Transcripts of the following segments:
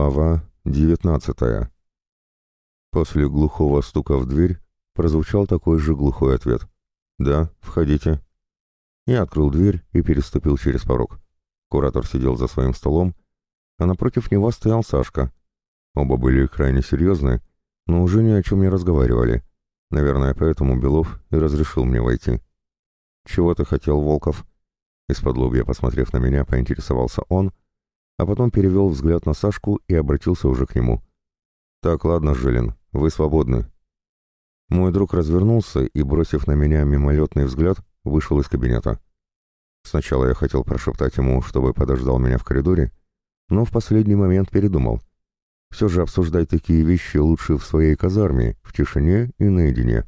Глава 19. После глухого стука в дверь прозвучал такой же глухой ответ. «Да, входите». Я открыл дверь и переступил через порог. Куратор сидел за своим столом, а напротив него стоял Сашка. Оба были крайне серьезны, но уже ни о чем не разговаривали. Наверное, поэтому Белов и разрешил мне войти. «Чего ты хотел, Волков?» Из-под лобья, посмотрев на меня, поинтересовался он а потом перевел взгляд на Сашку и обратился уже к нему. «Так, ладно, Жилин, вы свободны». Мой друг развернулся и, бросив на меня мимолетный взгляд, вышел из кабинета. Сначала я хотел прошептать ему, чтобы подождал меня в коридоре, но в последний момент передумал. Все же обсуждать такие вещи лучше в своей казарме, в тишине и наедине.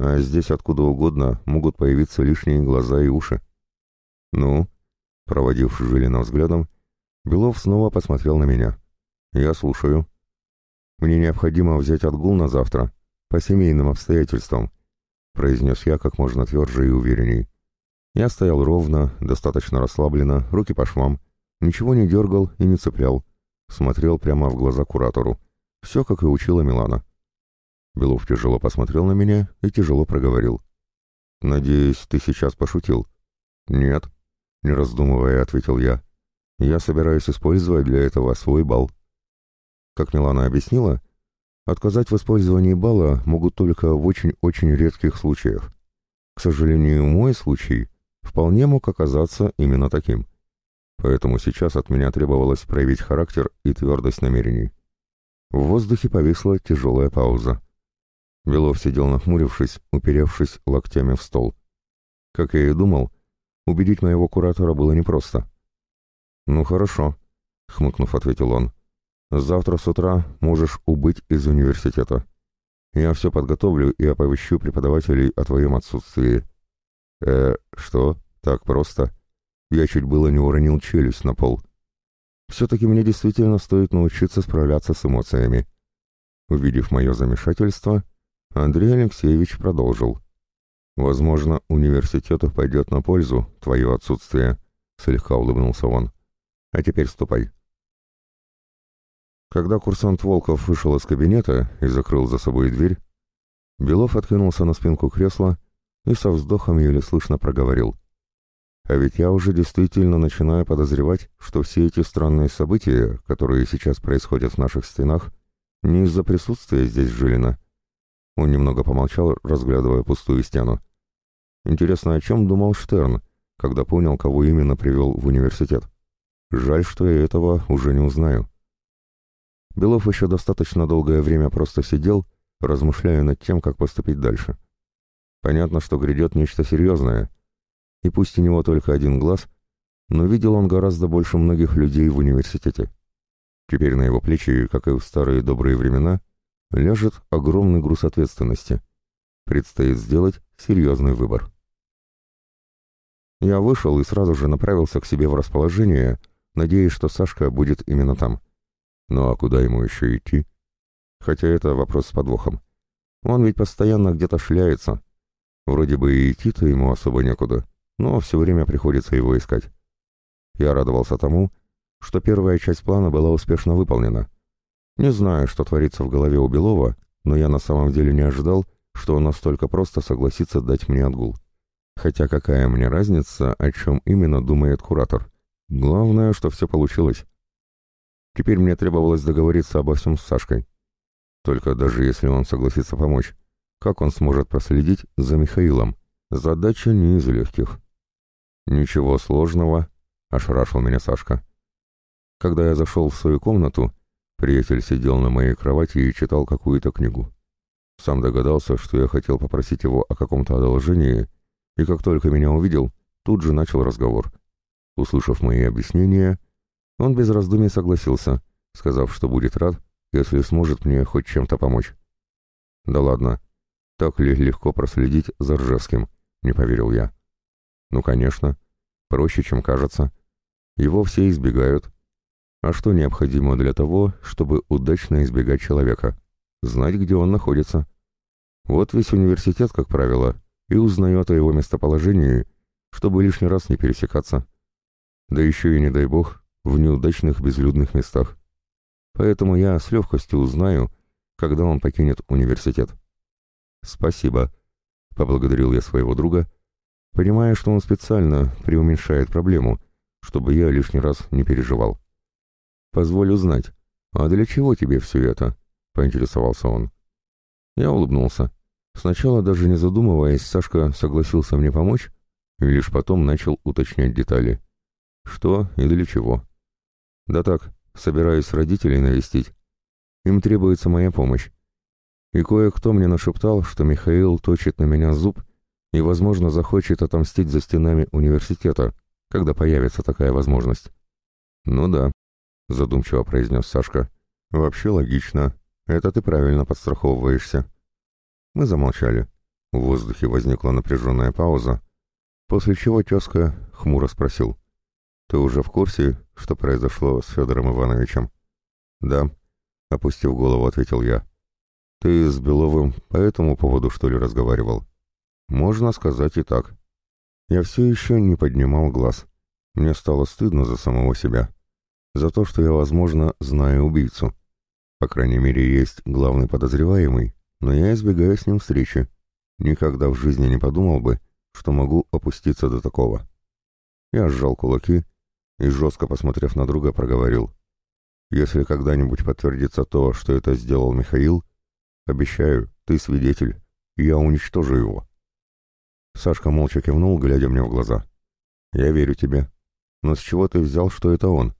А здесь откуда угодно могут появиться лишние глаза и уши. «Ну?» — проводив Жилина взглядом, — Белов снова посмотрел на меня. «Я слушаю. Мне необходимо взять отгул на завтра, по семейным обстоятельствам», произнес я как можно тверже и уверенней. Я стоял ровно, достаточно расслабленно, руки по швам, ничего не дергал и не цеплял, смотрел прямо в глаза куратору. Все, как и учила Милана. Белов тяжело посмотрел на меня и тяжело проговорил. «Надеюсь, ты сейчас пошутил?» «Нет», — не раздумывая, ответил я. Я собираюсь использовать для этого свой бал. Как Милана объяснила, отказать в использовании балла могут только в очень-очень редких случаях. К сожалению, мой случай вполне мог оказаться именно таким. Поэтому сейчас от меня требовалось проявить характер и твердость намерений. В воздухе повисла тяжелая пауза. Белов сидел нахмурившись, уперевшись локтями в стол. Как я и думал, убедить моего куратора было непросто. «Ну хорошо», — хмыкнув, ответил он. «Завтра с утра можешь убыть из университета. Я все подготовлю и оповещу преподавателей о твоем отсутствии». «Э, что? Так просто?» Я чуть было не уронил челюсть на пол. «Все-таки мне действительно стоит научиться справляться с эмоциями». Увидев мое замешательство, Андрей Алексеевич продолжил. «Возможно, университету пойдет на пользу твое отсутствие», — слегка улыбнулся он. А теперь ступай». Когда курсант Волков вышел из кабинета и закрыл за собой дверь, Белов откинулся на спинку кресла и со вздохом еле слышно проговорил. «А ведь я уже действительно начинаю подозревать, что все эти странные события, которые сейчас происходят в наших стенах, не из-за присутствия здесь Жилина». Он немного помолчал, разглядывая пустую стену. «Интересно, о чем думал Штерн, когда понял, кого именно привел в университет?» Жаль, что я этого уже не узнаю. Белов еще достаточно долгое время просто сидел, размышляя над тем, как поступить дальше. Понятно, что грядет нечто серьезное, и пусть у него только один глаз, но видел он гораздо больше многих людей в университете. Теперь на его плечи, как и в старые добрые времена, ляжет огромный груз ответственности. Предстоит сделать серьезный выбор. Я вышел и сразу же направился к себе в расположение, надеясь, что Сашка будет именно там. Ну а куда ему еще идти? Хотя это вопрос с подвохом. Он ведь постоянно где-то шляется. Вроде бы и идти-то ему особо некуда, но все время приходится его искать. Я радовался тому, что первая часть плана была успешно выполнена. Не знаю, что творится в голове у Белова, но я на самом деле не ожидал, что он настолько просто согласится дать мне отгул. Хотя какая мне разница, о чем именно думает куратор? Главное, что все получилось. Теперь мне требовалось договориться обо всем с Сашкой. Только даже если он согласится помочь, как он сможет проследить за Михаилом? Задача не из легких. «Ничего сложного», — ошарашил меня Сашка. Когда я зашел в свою комнату, приятель сидел на моей кровати и читал какую-то книгу. Сам догадался, что я хотел попросить его о каком-то одолжении, и как только меня увидел, тут же начал разговор — Услышав мои объяснения, он без раздумий согласился, сказав, что будет рад, если сможет мне хоть чем-то помочь. «Да ладно, так ли легко проследить за Ржевским?» — не поверил я. «Ну, конечно. Проще, чем кажется. Его все избегают. А что необходимо для того, чтобы удачно избегать человека? Знать, где он находится. Вот весь университет, как правило, и узнает о его местоположении, чтобы лишний раз не пересекаться да еще и, не дай бог, в неудачных безлюдных местах. Поэтому я с легкостью узнаю, когда он покинет университет. «Спасибо», — поблагодарил я своего друга, понимая, что он специально преуменьшает проблему, чтобы я лишний раз не переживал. «Позволь узнать, а для чего тебе все это?» — поинтересовался он. Я улыбнулся. Сначала, даже не задумываясь, Сашка согласился мне помочь, и лишь потом начал уточнять детали. Что и для чего? Да так, собираюсь родителей навестить. Им требуется моя помощь. И кое-кто мне нашептал, что Михаил точит на меня зуб и, возможно, захочет отомстить за стенами университета, когда появится такая возможность. «Ну да», — задумчиво произнес Сашка. «Вообще логично. Это ты правильно подстраховываешься». Мы замолчали. В воздухе возникла напряженная пауза, после чего тезка хмуро спросил. Ты уже в курсе, что произошло с Федором Ивановичем? Да, опустив голову, ответил я. Ты с Беловым по этому поводу, что ли, разговаривал? Можно сказать и так. Я все еще не поднимал глаз. Мне стало стыдно за самого себя. За то, что я, возможно, знаю убийцу. По крайней мере, есть главный подозреваемый, но я избегаю с ним встречи. Никогда в жизни не подумал бы, что могу опуститься до такого. Я сжал кулаки и жестко посмотрев на друга, проговорил. «Если когда-нибудь подтвердится то, что это сделал Михаил, обещаю, ты свидетель, я уничтожу его». Сашка молча кивнул, глядя мне в глаза. «Я верю тебе. Но с чего ты взял, что это он?»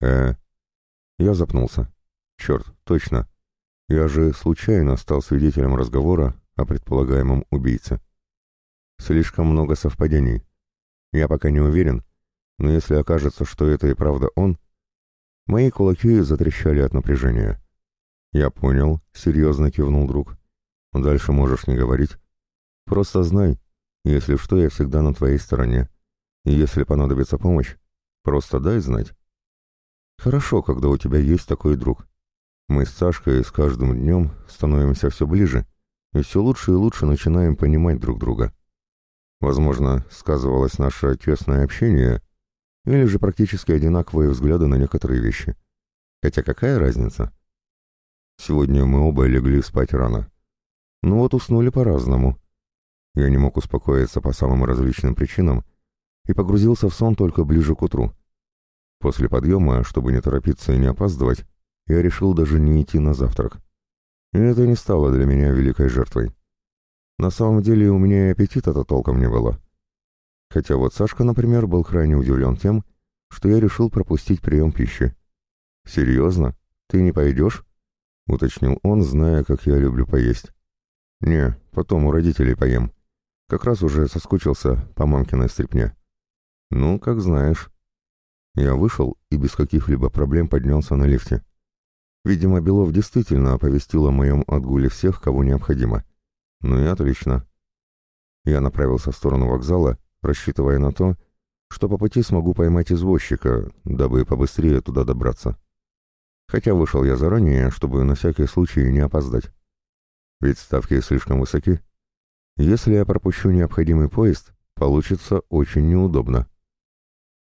«Э...» Я запнулся. «Черт, точно. Я же случайно стал свидетелем разговора о предполагаемом убийце. Слишком много совпадений. Я пока не уверен, но если окажется, что это и правда он... Мои кулаки затрещали от напряжения. «Я понял», — серьезно кивнул друг. «Дальше можешь не говорить. Просто знай, если что, я всегда на твоей стороне. И если понадобится помощь, просто дай знать». «Хорошо, когда у тебя есть такой друг. Мы с Сашкой с каждым днем становимся все ближе и все лучше и лучше начинаем понимать друг друга. Возможно, сказывалось наше тесное общение — или же практически одинаковые взгляды на некоторые вещи. Хотя какая разница? Сегодня мы оба легли спать рано. Ну вот уснули по-разному. Я не мог успокоиться по самым различным причинам и погрузился в сон только ближе к утру. После подъема, чтобы не торопиться и не опаздывать, я решил даже не идти на завтрак. И это не стало для меня великой жертвой. На самом деле у меня и аппетита-то толком не было. Хотя вот Сашка, например, был крайне удивлен тем, что я решил пропустить прием пищи. «Серьезно? Ты не пойдешь?» — уточнил он, зная, как я люблю поесть. «Не, потом у родителей поем. Как раз уже соскучился по мамкиной стряпне». «Ну, как знаешь». Я вышел и без каких-либо проблем поднялся на лифте. Видимо, Белов действительно оповестил о моем отгуле всех, кого необходимо. Ну и отлично. Я направился в сторону вокзала, рассчитывая на то, что по пути смогу поймать извозчика, дабы побыстрее туда добраться. Хотя вышел я заранее, чтобы на всякий случай не опоздать. Ведь ставки слишком высоки. Если я пропущу необходимый поезд, получится очень неудобно.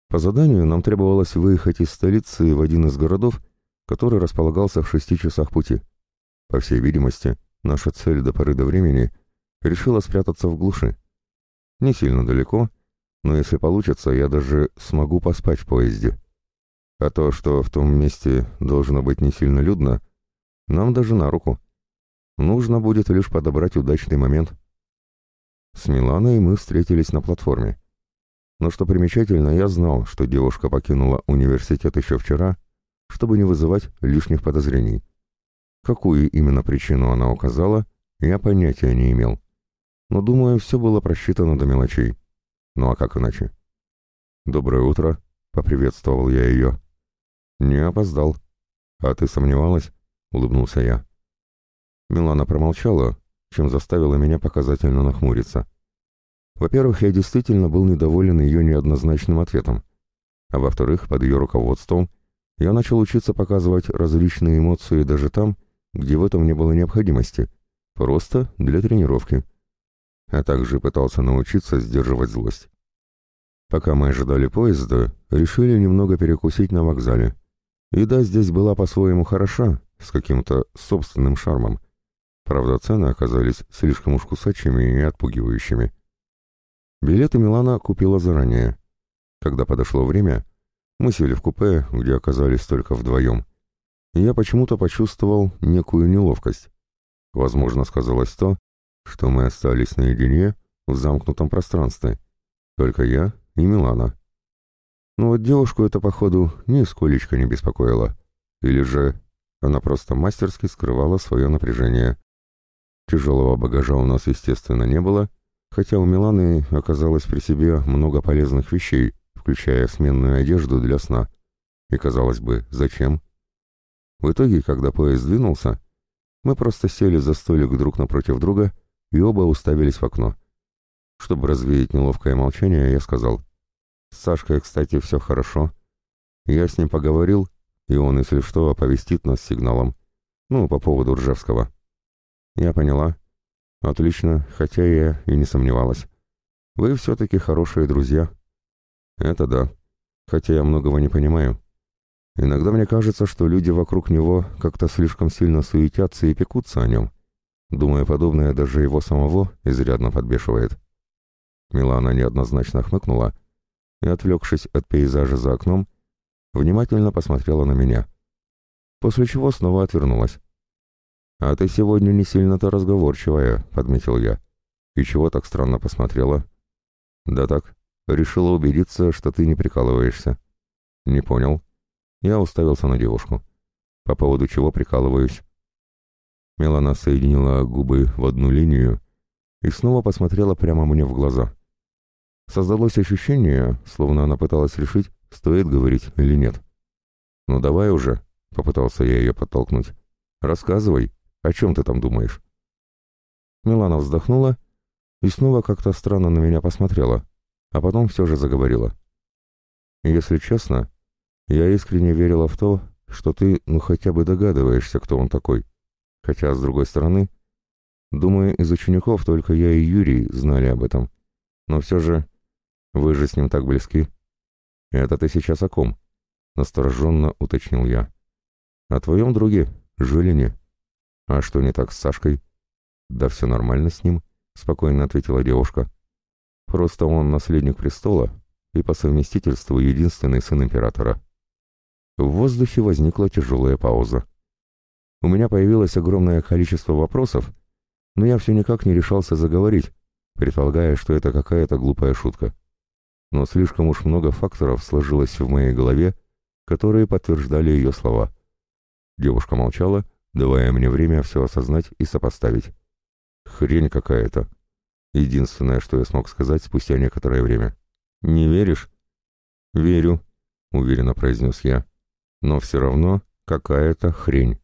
По заданию нам требовалось выехать из столицы в один из городов, который располагался в шести часах пути. По всей видимости, наша цель до поры до времени решила спрятаться в глуши. Не сильно далеко, но если получится, я даже смогу поспать в поезде. А то, что в том месте должно быть не сильно людно, нам даже на руку. Нужно будет лишь подобрать удачный момент. С Миланой мы встретились на платформе. Но что примечательно, я знал, что девушка покинула университет еще вчера, чтобы не вызывать лишних подозрений. Какую именно причину она указала, я понятия не имел но, думаю, все было просчитано до мелочей. Ну а как иначе? «Доброе утро», — поприветствовал я ее. «Не опоздал». «А ты сомневалась?» — улыбнулся я. Милана промолчала, чем заставила меня показательно нахмуриться. Во-первых, я действительно был недоволен ее неоднозначным ответом. А во-вторых, под ее руководством я начал учиться показывать различные эмоции даже там, где в этом не было необходимости, просто для тренировки — а также пытался научиться сдерживать злость. Пока мы ожидали поезда, решили немного перекусить на вокзале. Еда здесь была по-своему хороша, с каким-то собственным шармом. Правда, цены оказались слишком уж кусачими и отпугивающими. Билеты Милана купила заранее. Когда подошло время, мы сели в купе, где оказались только вдвоем. Я почему-то почувствовал некую неловкость. Возможно, сказалось то, что мы остались наедине в замкнутом пространстве. Только я и Милана. Но вот девушку это, походу, нисколечко не беспокоило. Или же она просто мастерски скрывала свое напряжение. Тяжелого багажа у нас, естественно, не было, хотя у Миланы оказалось при себе много полезных вещей, включая сменную одежду для сна. И, казалось бы, зачем? В итоге, когда поезд двинулся, мы просто сели за столик друг напротив друга и оба уставились в окно. Чтобы развеять неловкое молчание, я сказал, «С Сашкой, кстати, все хорошо. Я с ним поговорил, и он, если что, оповестит нас сигналом. Ну, по поводу Ржевского». «Я поняла. Отлично, хотя я и не сомневалась. Вы все-таки хорошие друзья». «Это да. Хотя я многого не понимаю». Иногда мне кажется, что люди вокруг него как-то слишком сильно суетятся и пекутся о нем. Думаю, подобное даже его самого изрядно подбешивает. Милана неоднозначно хмыкнула и, отвлекшись от пейзажа за окном, внимательно посмотрела на меня, после чего снова отвернулась. «А ты сегодня не сильно-то разговорчивая», — подметил я. «И чего так странно посмотрела?» «Да так, решила убедиться, что ты не прикалываешься». «Не понял». Я уставился на девушку. «По поводу чего прикалываюсь?» Мелана соединила губы в одну линию и снова посмотрела прямо мне в глаза. Создалось ощущение, словно она пыталась решить, стоит говорить или нет. «Ну давай уже», — попытался я ее подтолкнуть. «Рассказывай, о чем ты там думаешь?» Милана вздохнула и снова как-то странно на меня посмотрела, а потом все же заговорила. «Если честно, я искренне верила в то, что ты ну хотя бы догадываешься, кто он такой. Хотя, с другой стороны, думаю, из учеников только я и Юрий знали об этом. Но все же... Вы же с ним так близки. Это ты сейчас о ком? Настороженно уточнил я. О твоем друге, Жилине. А что не так с Сашкой? Да все нормально с ним, спокойно ответила девушка. Просто он наследник престола и по совместительству единственный сын императора. В воздухе возникла тяжелая пауза. У меня появилось огромное количество вопросов, но я все никак не решался заговорить, предполагая, что это какая-то глупая шутка. Но слишком уж много факторов сложилось в моей голове, которые подтверждали ее слова. Девушка молчала, давая мне время все осознать и сопоставить. Хрень какая-то. Единственное, что я смог сказать спустя некоторое время. «Не веришь?» «Верю», — уверенно произнес я. «Но все равно какая-то хрень».